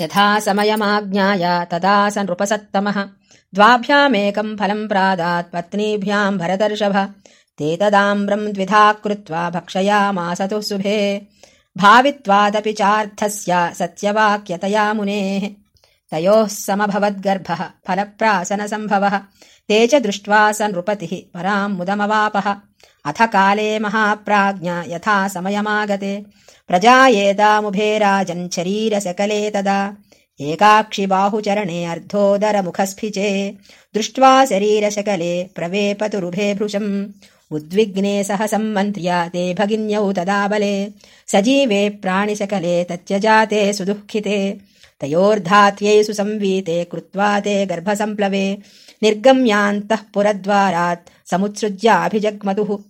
यथा समयमाज्ञाय तदा स नृपसत्तमः द्वाभ्यामेकम् फलम् प्रादात् पत्नीभ्याम् भरतर्षभ। ते तदाम्रम् द्विधा कृत्वा भक्षयामासतु शुभे। भावित्वादपि चार्थस्य सत्यवाक्यतया मुनेः तयोः समभवद्गर्भः फलप्रासनसम्भवः। ते च दृष्ट्वा स नृपतिः पराम् मुदमवापः। अथ काले महाप्राज्ञा यथा समयमागते प्रजायेतामुभे राजञ्छरीरसकले तदा एकाक्षि बाहुचरणे अर्धोदरमुखस्फिचे दृष्ट्वा शरीरशकले प्रवेपतुरुभे भृशम्। उद्विग्ने सह सम्मन्त्र्या ते भगिन्यौ तदा बले सजीवे प्राणिशकले तत्यजाते सुदुःखिते। तयोर्धात्यै सुसंवीते कृत्वा ते गर्भसम्प्लवे निर्गम्यान्तः पुरद्वारात् समुत्सृज्याभिजग्मतुः